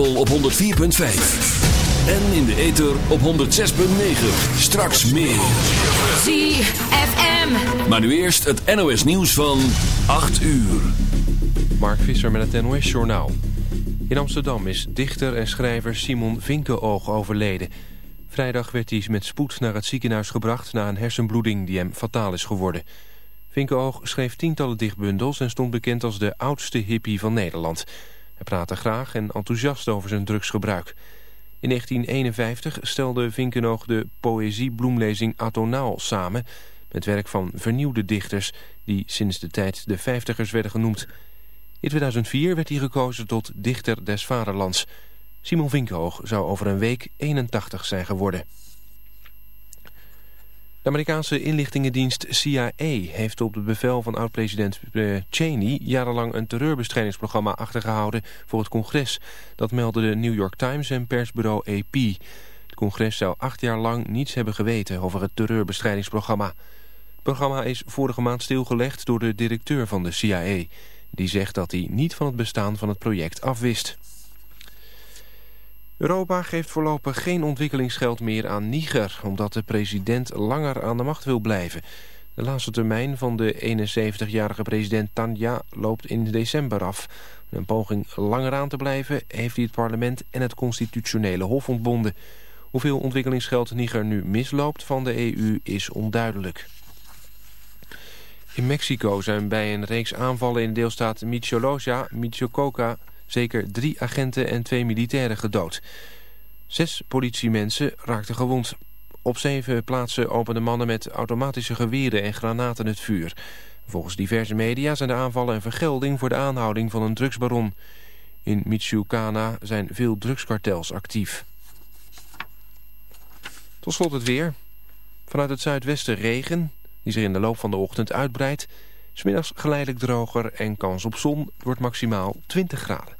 kabel op 104.5. En in de ether op 106.9. Straks meer. ZFM. Maar nu eerst het NOS nieuws van 8 uur. Mark Visser met het NOS Journaal. In Amsterdam is dichter en schrijver Simon Vinkenoog overleden. Vrijdag werd hij met spoed naar het ziekenhuis gebracht... na een hersenbloeding die hem fataal is geworden. Vinkenoog schreef tientallen dichtbundels... en stond bekend als de oudste hippie van Nederland. Hij praatte graag en enthousiast over zijn drugsgebruik. In 1951 stelde Vinkenoog de poëziebloemlezing Atonaal samen... met werk van vernieuwde dichters... die sinds de tijd de vijftigers werden genoemd... In 2004 werd hij gekozen tot dichter des vaderlands. Simon Vinkhoog zou over een week 81 zijn geworden. De Amerikaanse inlichtingendienst CIA heeft op het bevel van oud-president eh, Cheney jarenlang een terreurbestrijdingsprogramma achtergehouden voor het congres. Dat meldde de New York Times en persbureau AP. Het congres zou acht jaar lang niets hebben geweten over het terreurbestrijdingsprogramma. Het programma is vorige maand stilgelegd door de directeur van de CIA. Die zegt dat hij niet van het bestaan van het project afwist. Europa geeft voorlopig geen ontwikkelingsgeld meer aan Niger... omdat de president langer aan de macht wil blijven. De laatste termijn van de 71-jarige president Tanja loopt in december af. In een poging langer aan te blijven heeft hij het parlement en het constitutionele hof ontbonden. Hoeveel ontwikkelingsgeld Niger nu misloopt van de EU is onduidelijk. In Mexico zijn bij een reeks aanvallen in de deelstaat Michoacán, Michoacoca zeker drie agenten en twee militairen gedood. Zes politiemensen raakten gewond. Op zeven plaatsen openden mannen met automatische geweren en granaten het vuur. Volgens diverse media zijn de aanvallen een vergelding voor de aanhouding van een drugsbaron. In Michoacana zijn veel drugskartels actief. Tot slot het weer. Vanuit het zuidwesten regen, die zich in de loop van de ochtend uitbreidt. Smiddags geleidelijk droger en kans op zon wordt maximaal 20 graden.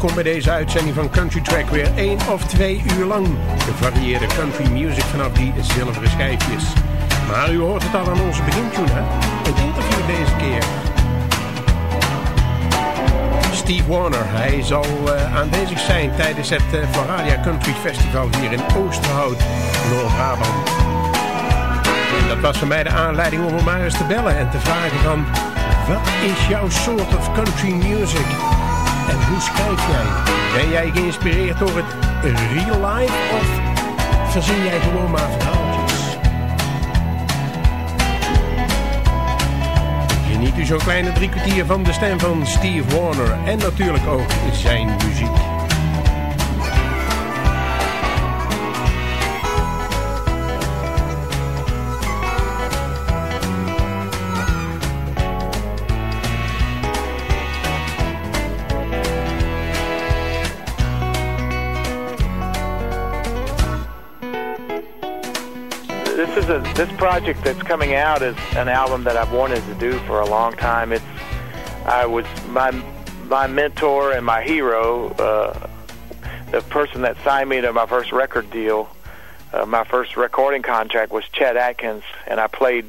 Welkom bij deze uitzending van Country Track. Weer één of twee uur lang gevarieerde country music vanaf die zilveren schijfjes. Maar u hoort het al aan onze begintune, hè? Een interview deze keer. Steve Warner, hij zal eh, aanwezig zijn tijdens het uh, Floradia Country Festival hier in Oosterhout, Noord-Brabant. En dat was voor mij de aanleiding om hem maar eens te bellen en te vragen van... Wat is jouw soort of country music? En hoe schrijf jij? Ben jij geïnspireerd door het real life of verzin jij gewoon maar verhaaltjes? Geniet u zo'n kleine drie kwartier van de stem van Steve Warner en natuurlijk ook zijn muziek. This project that's coming out is an album that I've wanted to do for a long time. It's I was my my mentor and my hero, uh, the person that signed me to my first record deal. Uh, my first recording contract was Chet Atkins, and I played,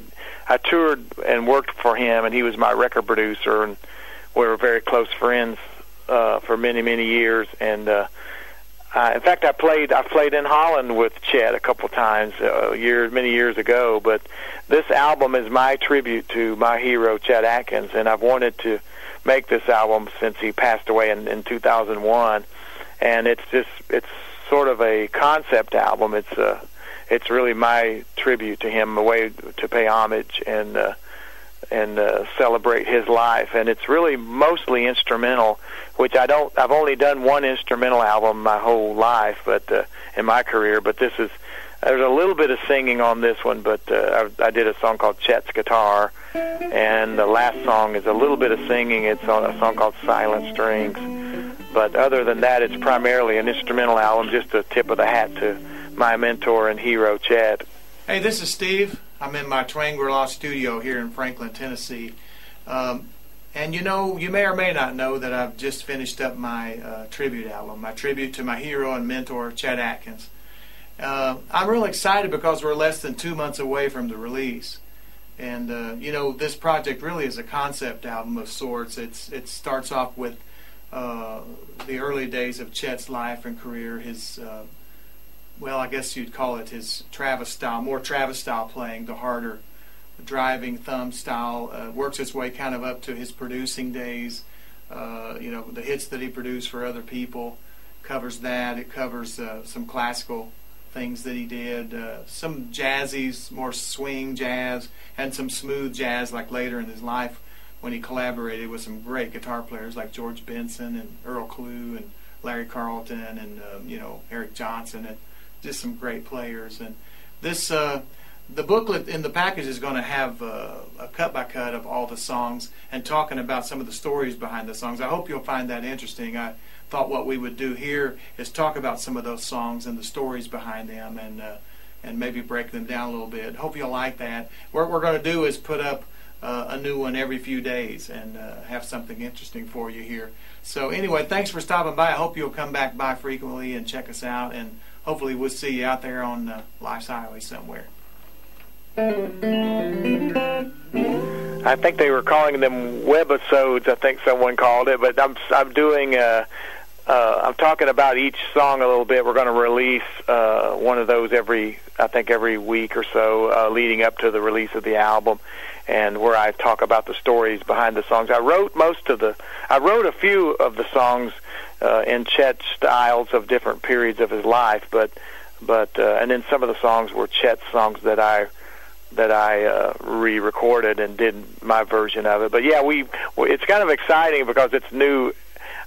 I toured and worked for him, and he was my record producer, and we were very close friends uh, for many many years. And uh, uh, in fact, I played I played in Holland with Chet a couple times uh, years many years ago. But this album is my tribute to my hero Chet Atkins, and I've wanted to make this album since he passed away in, in 2001. And it's just it's sort of a concept album. It's uh, it's really my tribute to him, a way to pay homage and. Uh, and uh, celebrate his life. And it's really mostly instrumental, which I don't. I've only done one instrumental album my whole life, but uh, in my career. But this is there's a little bit of singing on this one, but uh, I, I did a song called Chet's Guitar, and the last song is a little bit of singing. It's on a song called Silent Strings. But other than that, it's primarily an instrumental album, just a tip of the hat to my mentor and hero, Chet. Hey, this is Steve. I'm in my Twangri-La studio here in Franklin, Tennessee. Um, and you know, you may or may not know that I've just finished up my uh, tribute album, my tribute to my hero and mentor, Chet Atkins. Uh, I'm real excited because we're less than two months away from the release. And uh, you know, this project really is a concept album of sorts. It's it starts off with uh, the early days of Chet's life and career, his uh, well, I guess you'd call it his Travis style, more Travis style playing, the harder driving thumb style. Uh, works its way kind of up to his producing days. Uh, you know, the hits that he produced for other people covers that. It covers uh, some classical things that he did, uh, some jazzy, more swing jazz, and some smooth jazz like later in his life when he collaborated with some great guitar players like George Benson and Earl Klugh and Larry Carlton and um, you know Eric Johnson and just some great players. And this, uh, the booklet in the package is going to have uh, a cut by cut of all the songs and talking about some of the stories behind the songs. I hope you'll find that interesting. I thought what we would do here is talk about some of those songs and the stories behind them and uh, and maybe break them down a little bit. Hope you'll like that. What we're going to do is put up uh, a new one every few days and uh, have something interesting for you here. So anyway, thanks for stopping by. I hope you'll come back by frequently and check us out and hopefully we'll see you out there on uh, Life's Highway somewhere. I think they were calling them webisodes. I think someone called it, but I'm I'm doing. Uh, uh, I'm talking about each song a little bit. We're going to release uh, one of those every, I think, every week or so, uh, leading up to the release of the album, and where I talk about the stories behind the songs. I wrote most of the, I wrote a few of the songs uh, in Chet styles of different periods of his life, but but uh, and then some of the songs were Chet songs that I that I uh, re-recorded and did my version of it. But yeah, we it's kind of exciting because it's new.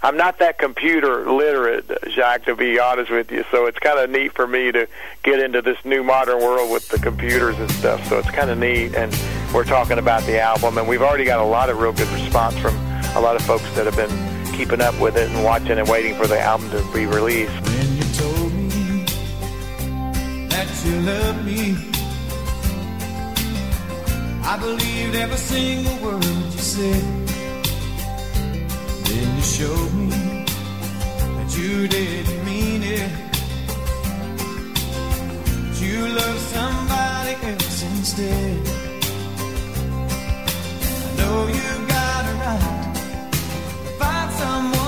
I'm not that computer literate, Jacques, to be honest with you. So it's kind of neat for me to get into this new modern world with the computers and stuff. So it's kind of neat. And we're talking about the album, and we've already got a lot of real good response from a lot of folks that have been keeping up with it and watching and waiting for the album to be released. When you told me that you loved me, I believed every single word you said. Then you showed me that you didn't mean it. That you somebody else instead. I know you someone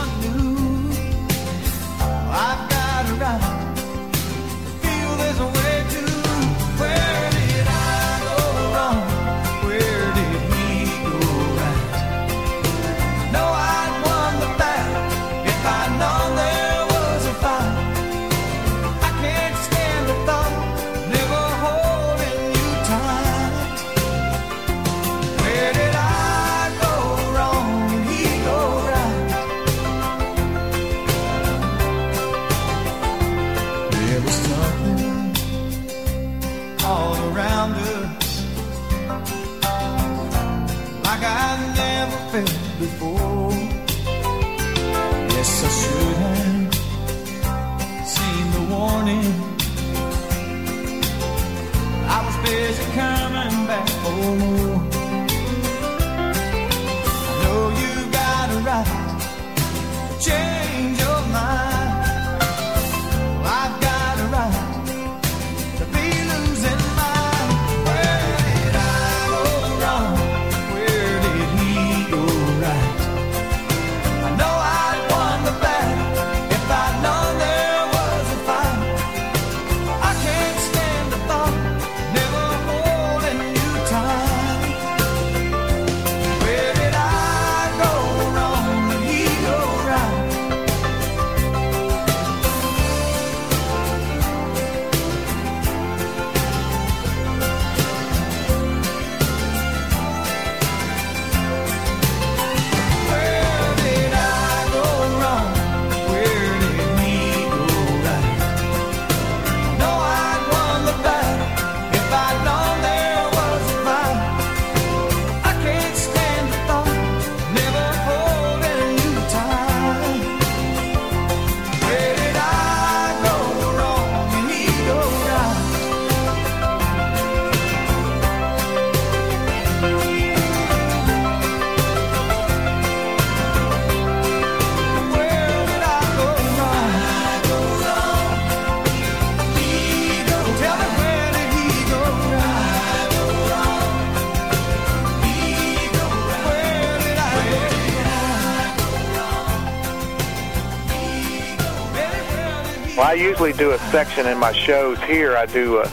usually do a section in my shows here. I do a,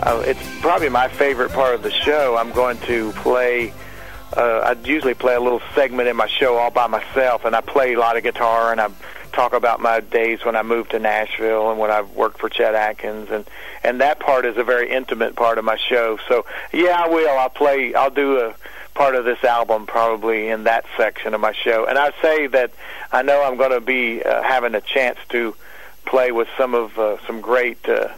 uh, it's probably my favorite part of the show. I'm going to play, uh, I usually play a little segment in my show all by myself, and I play a lot of guitar, and I talk about my days when I moved to Nashville and when I worked for Chet Atkins, and and that part is a very intimate part of my show. So yeah, I will. I'll play. I'll do a part of this album probably in that section of my show, and I say that I know I'm going to be uh, having a chance to play with some of uh, some great uh,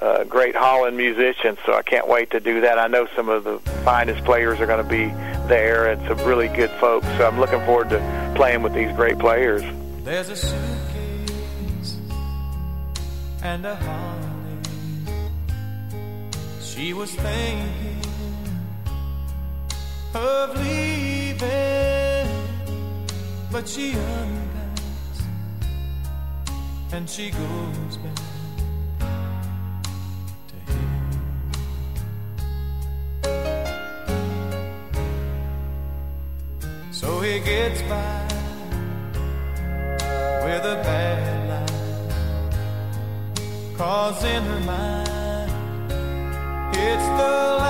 uh, great Holland musicians. So I can't wait to do that. I know some of the finest players are going to be there, and some really good folks. So I'm looking forward to playing with these great players. There's a suitcase and a holly. She was thinking of leaving, but she unpacks and she goes back to him. So he gets by with a bad life. Cause in her mind, it's the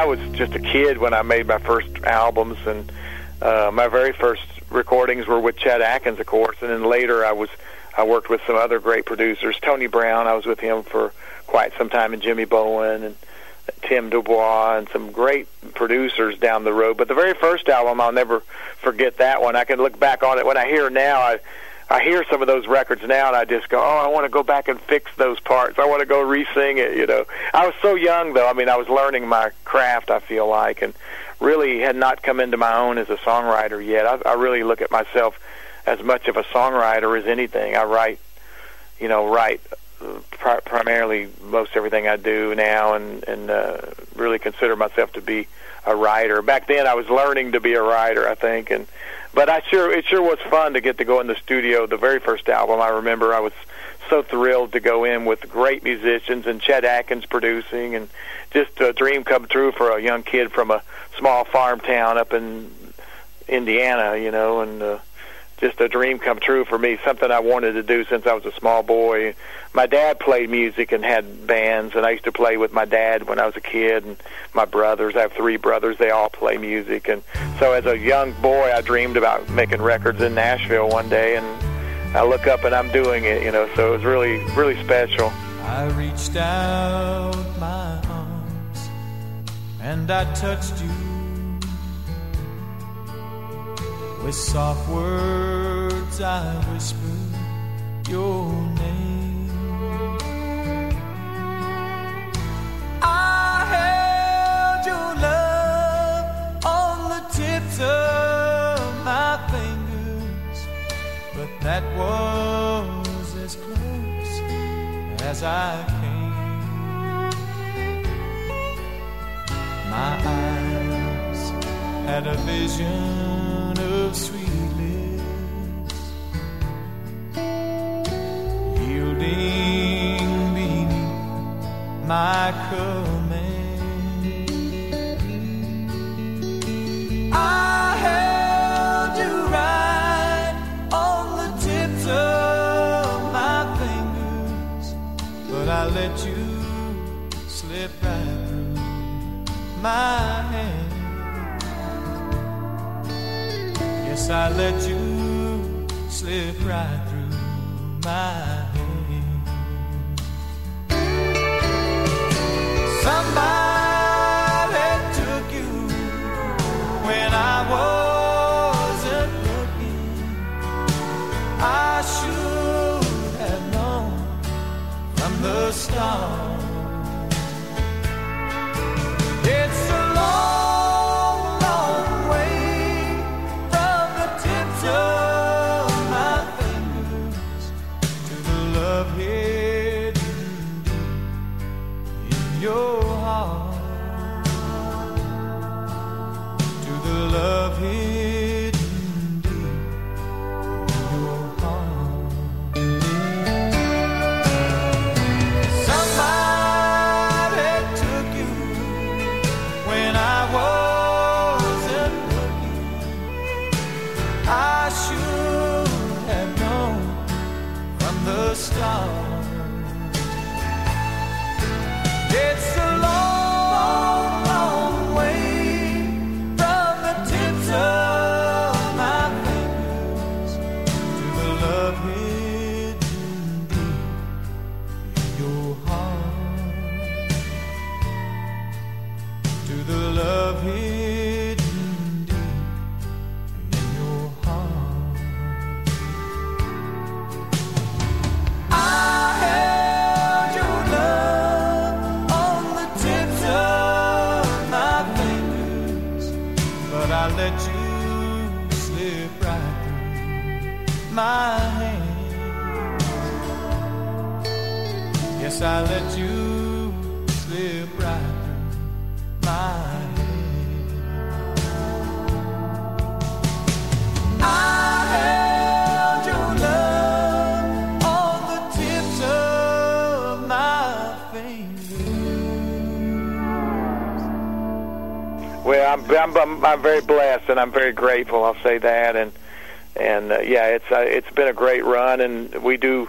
I was just a kid when I made my first albums, and uh, my very first recordings were with Chet Atkins, of course, and then later I was I worked with some other great producers. Tony Brown, I was with him for quite some time, and Jimmy Bowen and Tim Dubois, and some great producers down the road. But the very first album, I'll never forget that one. I can look back on it when I hear now. I I hear some of those records now, and I just go, "Oh, I want to go back and fix those parts. I want to go re-sing it." You know, I was so young though. I mean, I was learning my craft. I feel like, and really had not come into my own as a songwriter yet. I, I really look at myself as much of a songwriter as anything. I write, you know, write uh, pri- primarily most everything I do now, and and uh, really consider myself to be a writer. Back then, I was learning to be a writer, I think, and but I sure it sure was fun to get to go in the studio. The very first album, I remember, I was so thrilled to go in with great musicians and Chet Atkins producing, and just a dream come true for a young kid from a small farm town up in Indiana, you know, and. Uh, just a dream come true for me, something I wanted to do since I was a small boy. My dad played music and had bands, and I used to play with my dad when I was a kid, and my brothers. I have three brothers; they all play music, and so as a young boy, I dreamed about making records in Nashville one day, and I look up and I'm doing it, you know. So it was really, really special. I reached out my arms and I touched you with soft words. I whispered your name. I held your love on the tips of my fingers, but that was as close as I came. My eyes had a vision sweet lips, yielding beneath my command. I held you right on the tips of my fingers, but I let you slip right through my hand. Yes, I let you slip right through my I'm, I'm I'm very blessed and I'm very grateful. I'll say that, and and uh, yeah, it's uh, it's been a great run, and we do.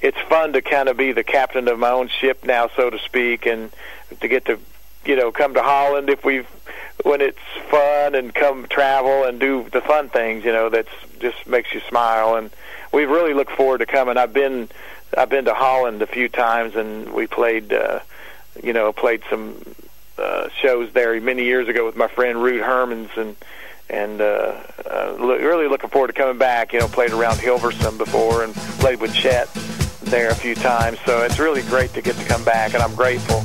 It's fun to kind of be the captain of my own ship now, so to speak, and to get to you know come to Holland if we've when it's fun and come travel and do the fun things. You know, that's just makes you smile, and we really look forward to coming. I've been I've been to Holland a few times, and we played. uh you know, played some uh, shows there many years ago with my friend Ruud Hermans, and and uh, uh, really looking forward to coming back. You know, played around Hilversum before and played with Chet there a few times, so it's really great to get to come back, and I'm grateful.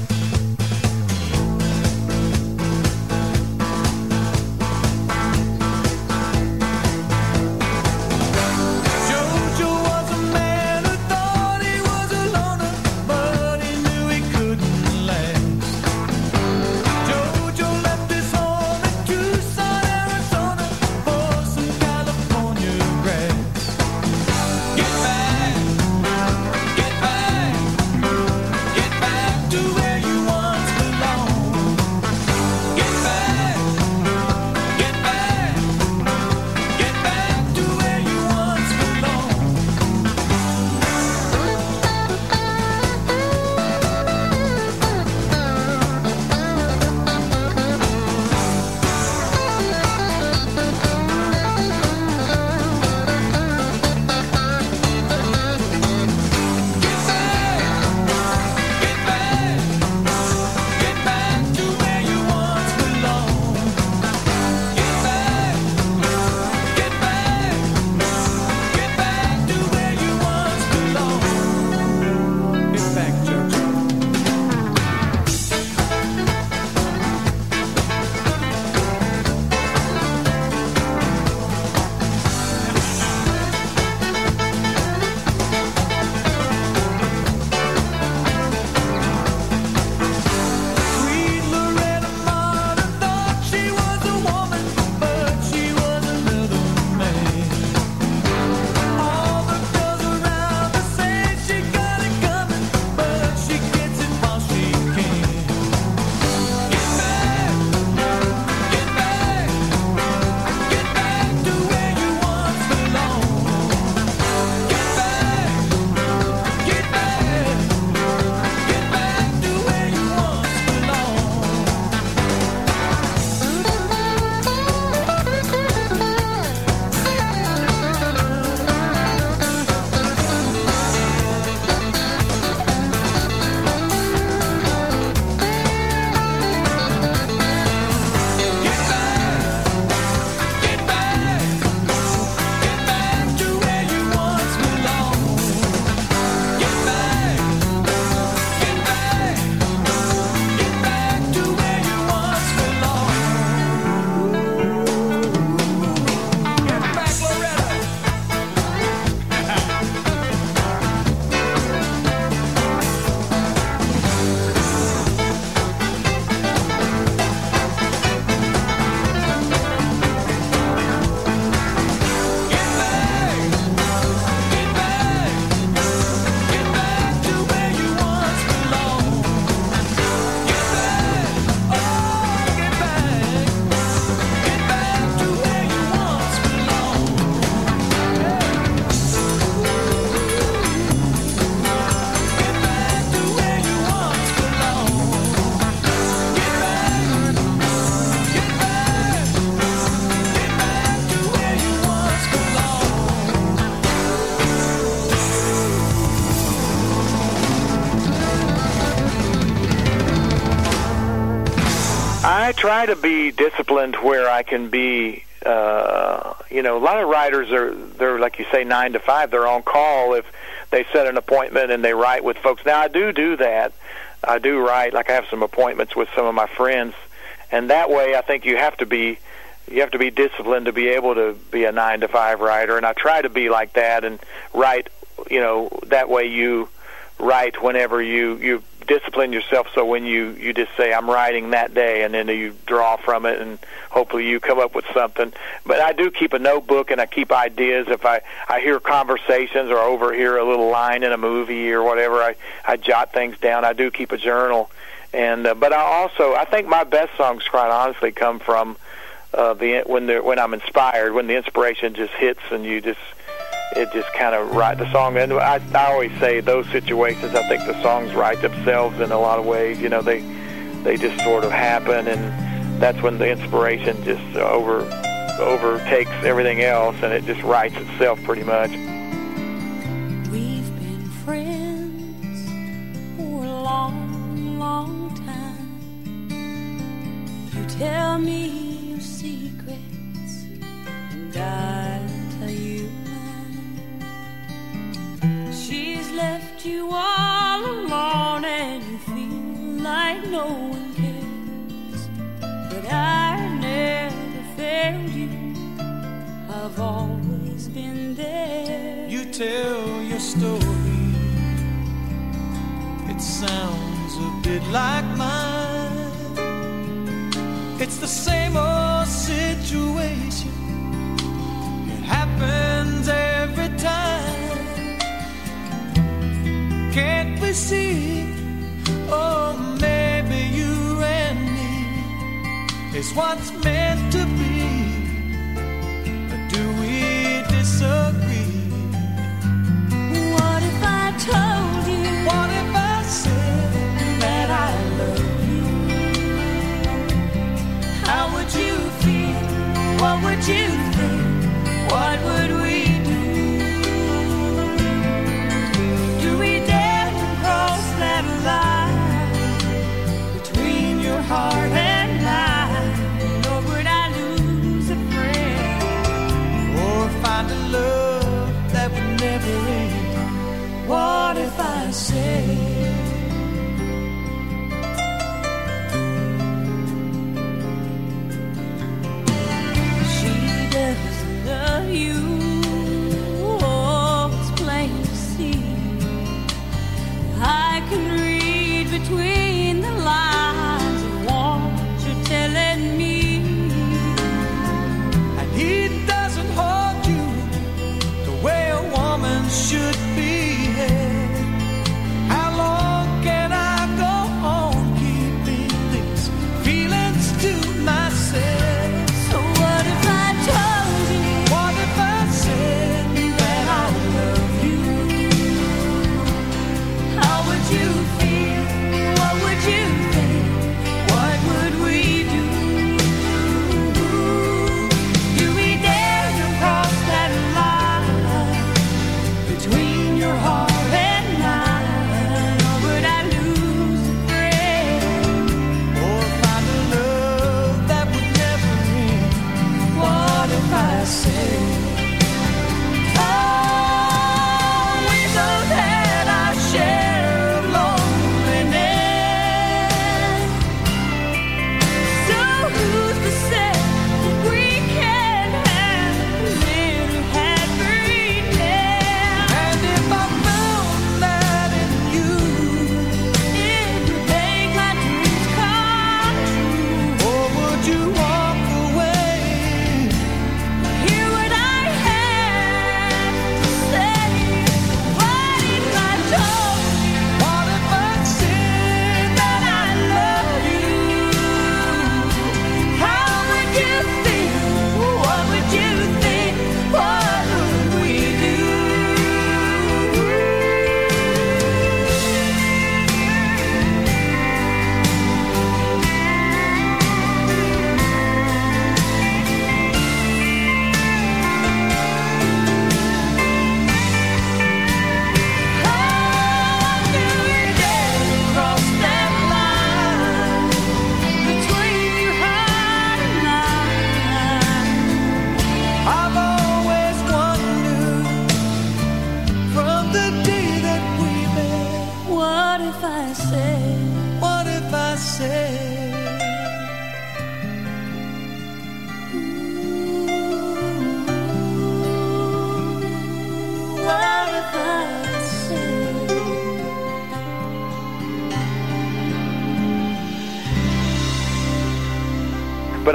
Try to be disciplined where I can be. Uh, you know, a lot of writers are they're like you say nine to five. They're on call if they set an appointment and they write with folks. Now I do do that. I do write. Like I have some appointments with some of my friends, and that way I think you have to be you have to be disciplined to be able to be a nine to five writer. And I try to be like that and write. You know, that way you write whenever you you discipline yourself so when you you just say I'm writing that day and then you draw from it and hopefully you come up with something. But I do keep a notebook and I keep ideas. If I I hear conversations or overhear a little line in a movie or whatever I I jot things down. I do keep a journal. And uh, but I also I think my best songs quite honestly come from uh the when the when I'm inspired when the inspiration just hits and you just it just kind of write the song. And I, I always say those situations, I think the songs write themselves in a lot of ways. You know, they they just sort of happen, and that's when the inspiration just over overtakes everything else, and it just writes itself pretty much. We've been friends for a long, long time. You tell me your secrets, and I you all alone, and you feel like no one cares. But I've never failed you. I've always been there. You tell your story. It sounds a bit like mine. It's the same old situation. It happens we see? Oh, maybe you and me is what's meant to be. But do we disagree? What if I told you? What if I said that I love you? How would you feel? What would you think? What would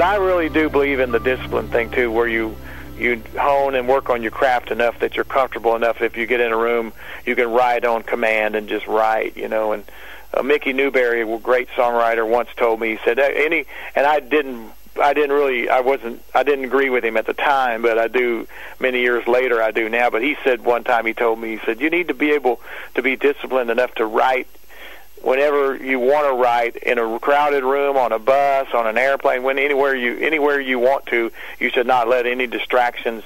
I really do believe in the discipline thing too, where you you hone and work on your craft enough that you're comfortable enough. If you get in a room, you can write on command and just write, you know. And uh, Mickey Newbury, a great songwriter, once told me he said "Uh, any, and I didn't. I didn't really, I wasn't, I didn't agree with him at the time, but I do many years later. I do now. But he said one time, he told me, he said, you need to be able to be disciplined enough to write whenever you want to write in a crowded room, on a bus, on an airplane, when anywhere you anywhere you want to, you should not let any distractions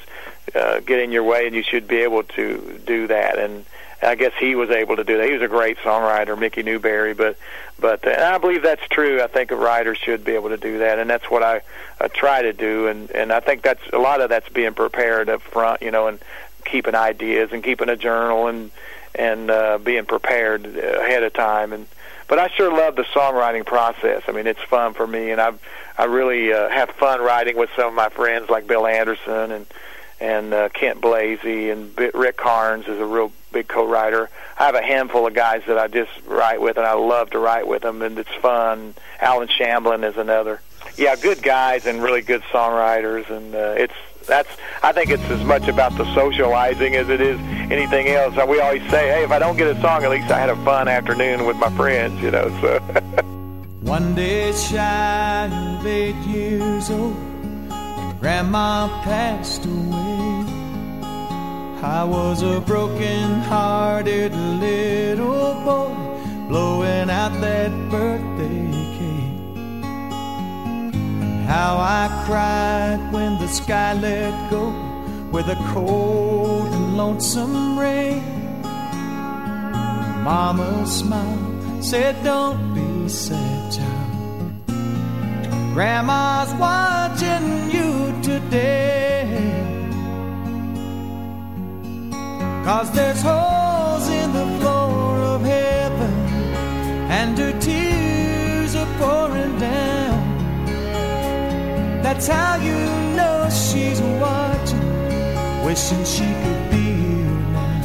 uh, get in your way, and you should be able to do that. And I guess he was able to do that. He was a great songwriter, Mickey Newbury, but but uh, and I believe that's true. I think a writer should be able to do that, and that's what I uh, try to do. And and I think that's a lot of that's being prepared up front, you know, and keeping ideas and keeping a journal and and uh, being prepared ahead of time. And but I sure love the songwriting process. I mean, it's fun for me, and I I really uh, have fun writing with some of my friends like Bill Anderson and and uh, Kent Blazy and B- Rick Carnes is a real big co-writer. I have a handful of guys that I just write with, and I love to write with them, and it's fun. Allen Shamblin is another. Yeah, good guys and really good songwriters, and uh, it's that's I think it's as much about the socializing as it is anything else. We always say, hey, if I don't get a song, at least I had a fun afternoon with my friends, you know. So. One day shy of eight years old, Grandma passed away. I was a broken-hearted little boy, blowing out that birthday how I cried when the sky let go with a cold and lonesome rain. Mama smiled, said, Don't be sad, child. Grandma's watching you today. Cause there's holes in the floor of heaven, and her tears are pouring down. That's how you know she's watching, wishing she could be here now.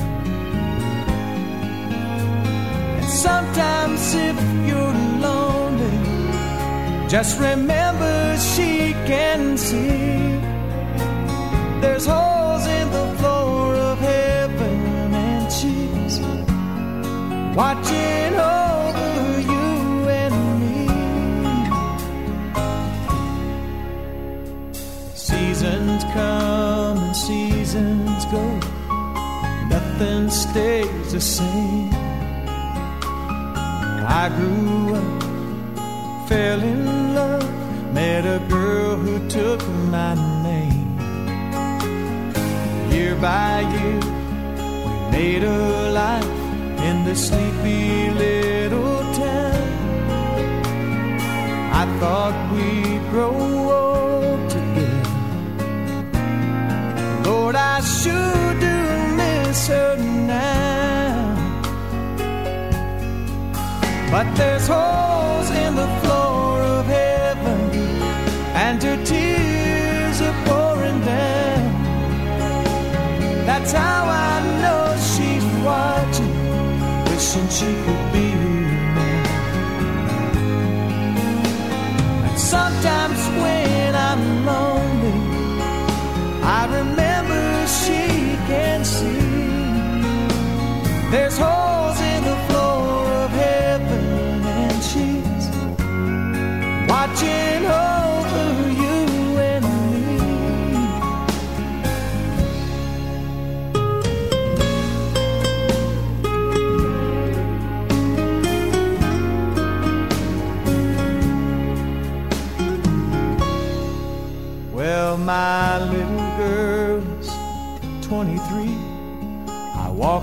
And sometimes if you're lonely, just remember she can see. There's holes in the floor of heaven, and she's watching over come and seasons go, nothing stays the same. I grew up, fell in love, met a girl who took my name. Year by year, we made a life in the sleepy little town. I thought we'd grow old Lord, I sure do miss her now. But there's holes in the floor of heaven, and her tears are pouring down. That's how I know she's watching, wishing she could be here. And sometimes There's holes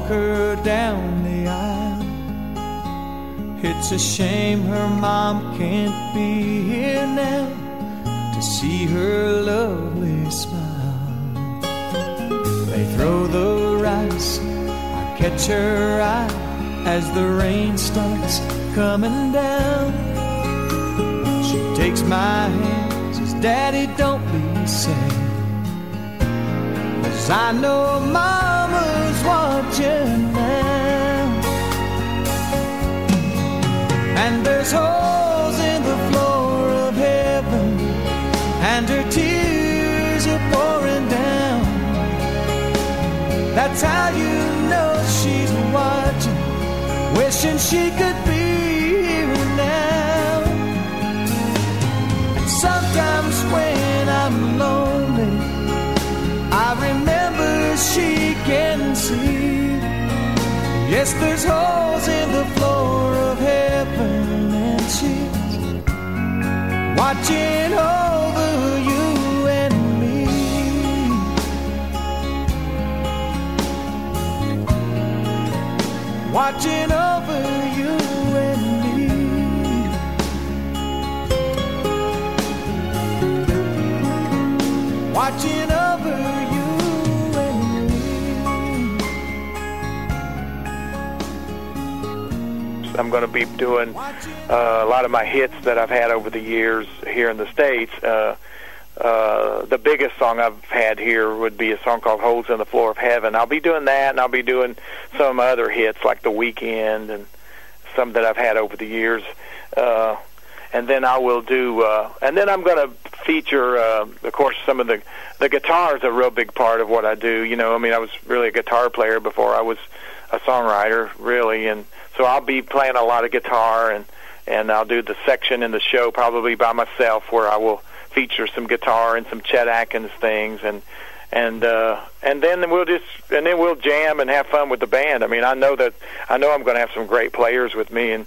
her down the aisle. It's a shame her mom can't be here now to see her lovely smile. They throw the rice, I catch her eye as the rain starts coming down. She takes my hand, says, Daddy, don't be sad. Cause I know Mama's and there's holes in the floor of heaven, and her tears are pouring down. That's how you know she's watching, wishing she could be. Yes, there's holes in the floor of heaven, and she's watching over you and me. Watching over you and me. Watching I'm going to be doing uh, a lot of my hits that I've had over the years here in the States. Uh, uh, the biggest song I've had here would be a song called Holes in the Floor of Heaven. I'll be doing that, and I'll be doing some other hits like The Weekend and some that I've had over the years. Uh, and then I will do, uh, and then I'm going to feature, uh, of course, some of the the guitar is a real big part of what I do. You know, I mean, I was really a guitar player before I was a songwriter, really, and so I'll be playing a lot of guitar, and and I'll do the section in the show probably by myself where I will feature some guitar and some Chet Atkins things, and and uh, and then we'll just and then we'll jam and have fun with the band. I mean, I know that I know I'm going to have some great players with me, and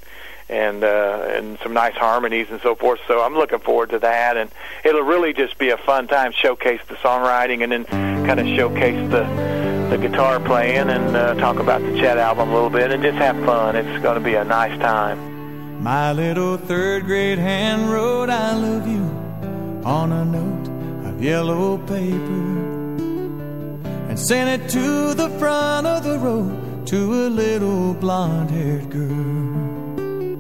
and uh, and some nice harmonies and so forth. So I'm looking forward to that, and it'll really just be a fun time. Showcase the songwriting, and then kind of showcase the the guitar playing, and uh, talk about the Chet album a little bit, and just have fun. It's going to be a nice time. My little third grade hand wrote I love you on a note of yellow paper and sent it to the front of the road to a little blonde haired girl.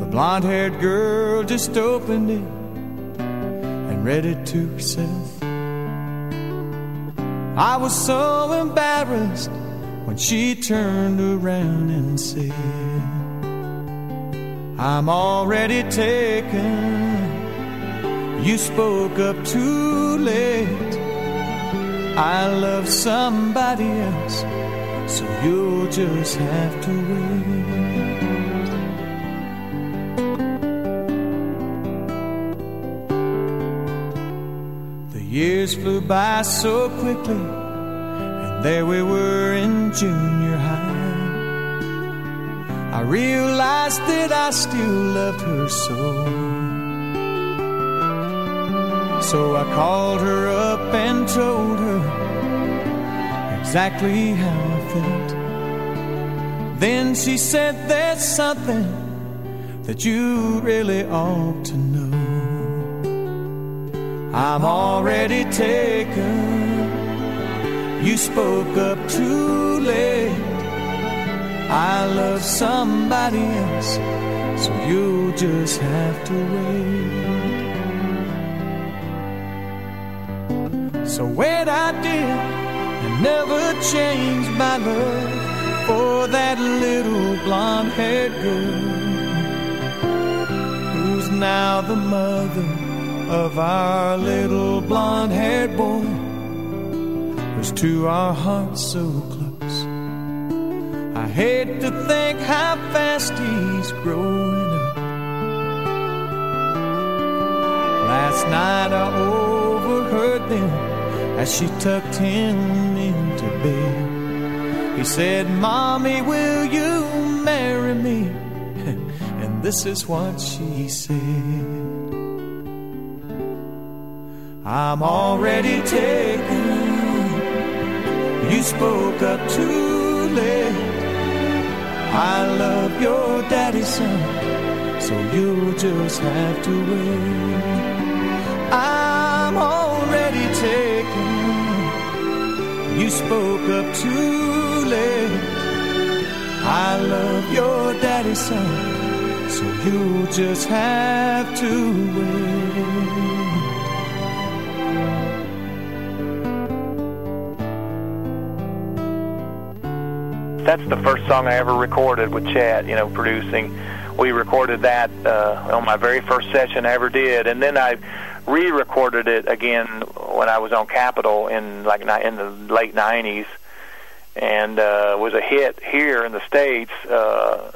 The blonde haired girl just opened it and read it to herself. I was so embarrassed when she turned around and said, I'm already taken. You spoke up too late. I love somebody else, so you'll just have to wait. Years flew by so quickly, and there we were in junior high. I realized that I still loved her so. So I called her up and told her exactly how I felt. Then she said, There's something that you really ought to know. I'm already taken. You spoke up too late. I love somebody else, so you'll just have to wait. So wait, I did, and never changed my love for that little blonde haired girl who's now the mother of our little blonde haired boy who's to our hearts so close. I hate to think how fast he's growing up. Last night I overheard them as she tucked him into bed. He said, Mommy, will you marry me? and this is what she said. I'm already taken. You spoke up too late. I love your daddy's son, so you'll just have to wait. I'm already taken. You spoke up too late. I love your daddy's son, so you'll just have to wait. That's the first song I ever recorded with Chet, you know, producing. We recorded that uh, on my very first session I ever did, and then I re-recorded it again when I was on Capitol in like in the late '90s, and uh, was a hit here in the states. Uh,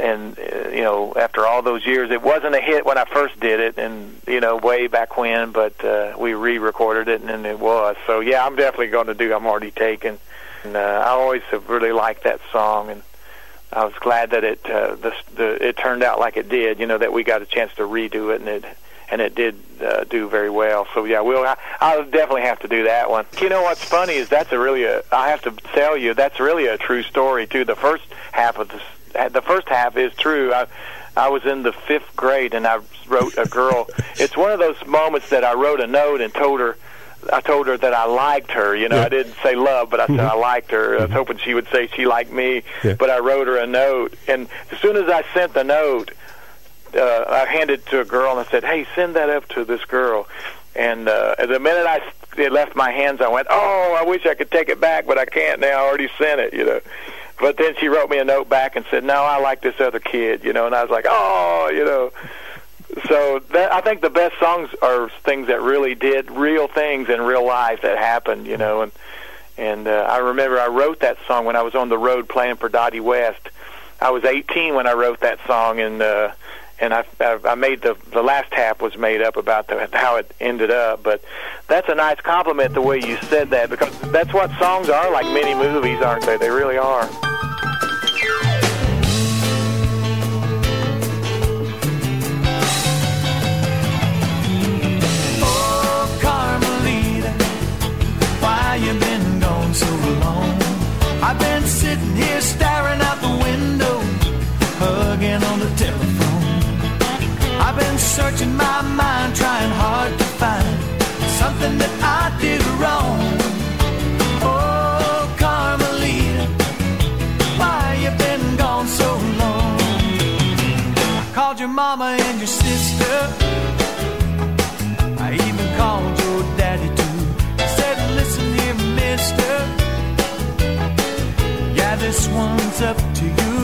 and uh, you know, after all those years, it wasn't a hit when I first did it, and you know, way back when. But uh, we re-recorded it, and then it was. So yeah, I'm definitely going to do. I'm already taken, and uh, I always have really liked that song, and I was glad that it uh, the, the it turned out like it did. You know, that we got a chance to redo it, and it and it did uh, do very well. So yeah, we'll I, I'll definitely have to do that one. You know what's funny is that's a really a I have to tell you that's really a true story too. The first half of the the first half is true. I I was in the fifth grade and I wrote a girl. it's one of those moments that I wrote a note and told her. I told her that I liked her. You know, Yeah. I didn't say love, but I said I liked her. I was hoping she would say she liked me. Yeah. But I wrote her a note, and as soon as I sent the note, uh, I handed it to a girl and I said, "Hey, send that up to this girl." And uh, the minute I it left my hands, I went, "Oh, I wish I could take it back, but I can't now. I already sent it." You know. But then she wrote me a note back and said, "No, I like this other kid." You know, and I was like, "Oh, you know." So that I think the best songs are things that really did real things in real life that happened. You know, and and uh, I remember I wrote that song when I was on the road playing for Dottie West. I was 18 when I wrote that song, and uh, and I, I I made the the last half was made up about the, how it ended up. But that's a nice compliment the way you said that because that's what songs are like mini movies, aren't they? They really are. Staring out the window, hugging on the telephone. I've been searching my mind, trying hard to find something that I did wrong. Oh, Carmelita, why you been gone so long? I called your mama and your sister. I even called this one's up to you.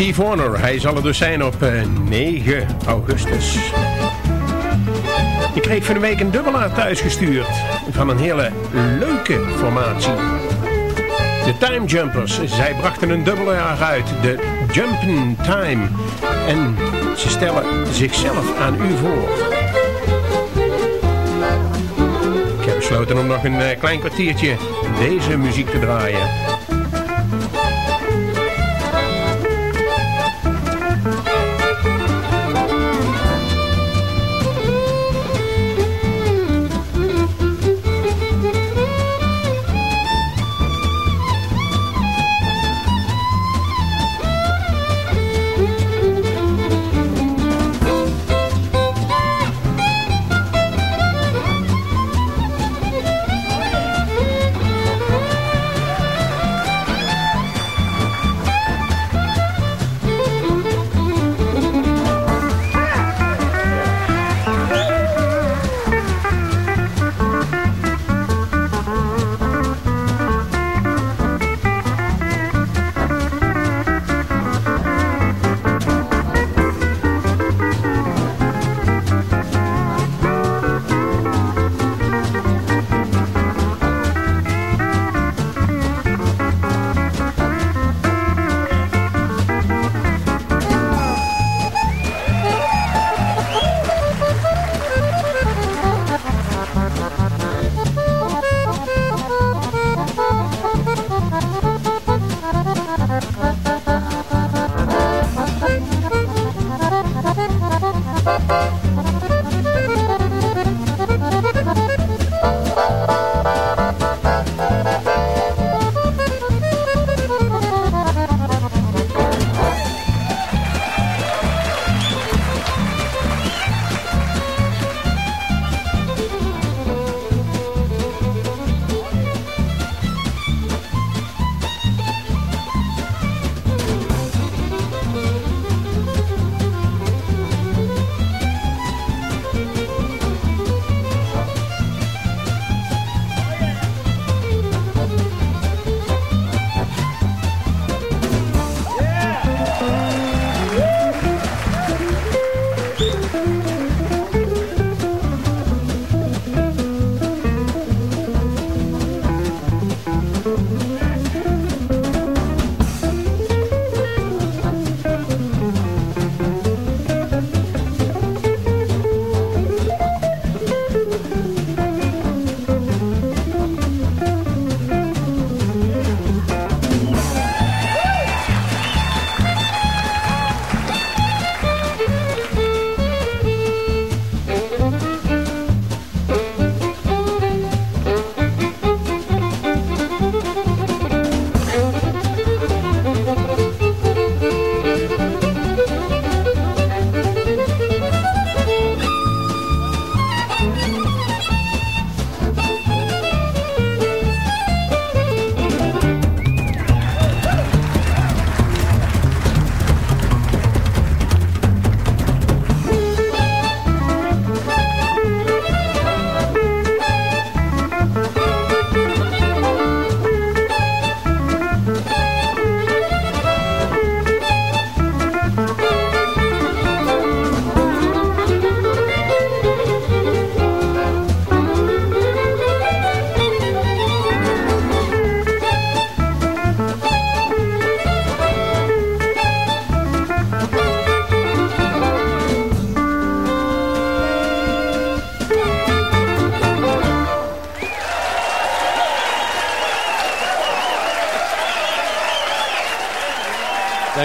Steve Warner, hij zal er dus zijn op eh, 9 augustus. Ik kreeg van de week een dubbelaar thuisgestuurd van een hele leuke formatie. De Time Jumpers, zij brachten een dubbelaar uit, de Jumpin' Time. En ze stellen zichzelf aan u voor. Ik heb besloten om nog een eh, klein kwartiertje deze muziek te draaien.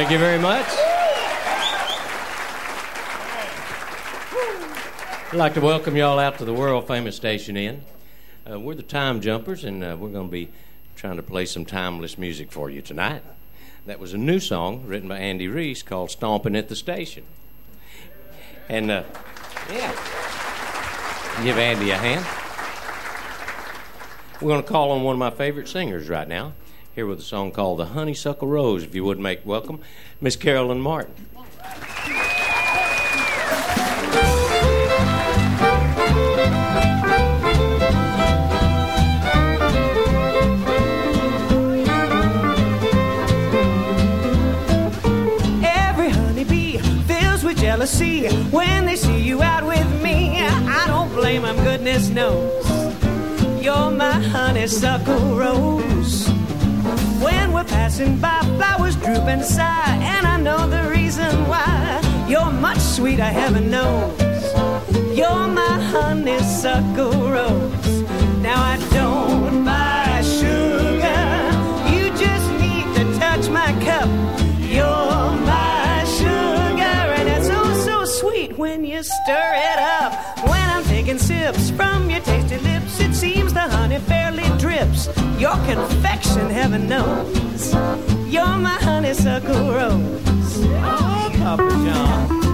Thank you very much. I'd like to welcome y'all out to the world famous Station Inn. Uh, we're the Time Jumpers, and uh, we're going to be trying to play some timeless music for you tonight. That was a new song written by Andy Reiss called Stomping at the Station. And, uh, yeah, give Andy a hand. We're going to call on one of my favorite singers right now here with a song called The Honeysuckle Rose, if you would make welcome Miss Carolyn Martin. Every honeybee fills with jealousy when they see you out with me. I don't blame them, goodness knows. You're my honeysuckle rose. When we're passing by, flowers droop and sigh, and I know the reason why. You're much sweeter, heaven knows. You're my honeysuckle rose. From your tasty lips, it seems the honey fairly drips. Your confection, heaven knows. You're my honeysuckle rose. Oh, Papa John.